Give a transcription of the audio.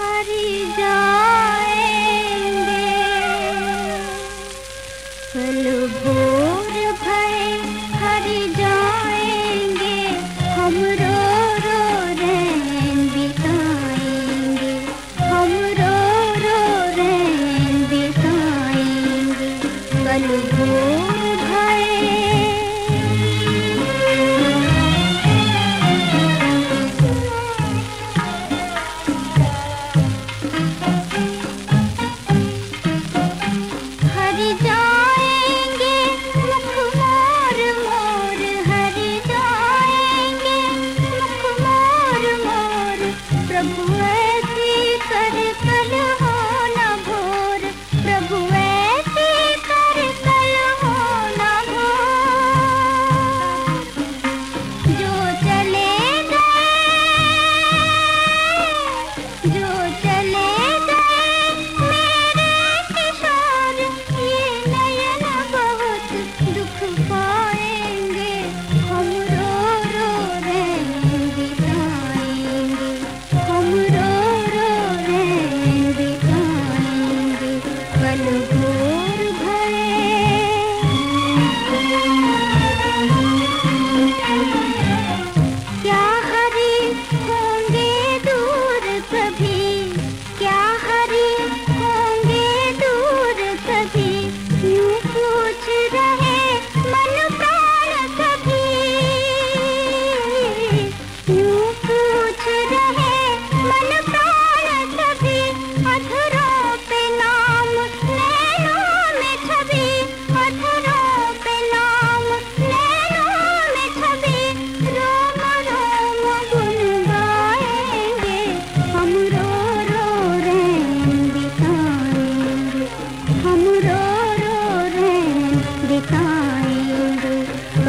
हर जाएँगे। कल भोर भय हर जाएँगे। हम रो रो रैन बिताएँगे। हम रो रो रैन बिताएँगे। कल भोर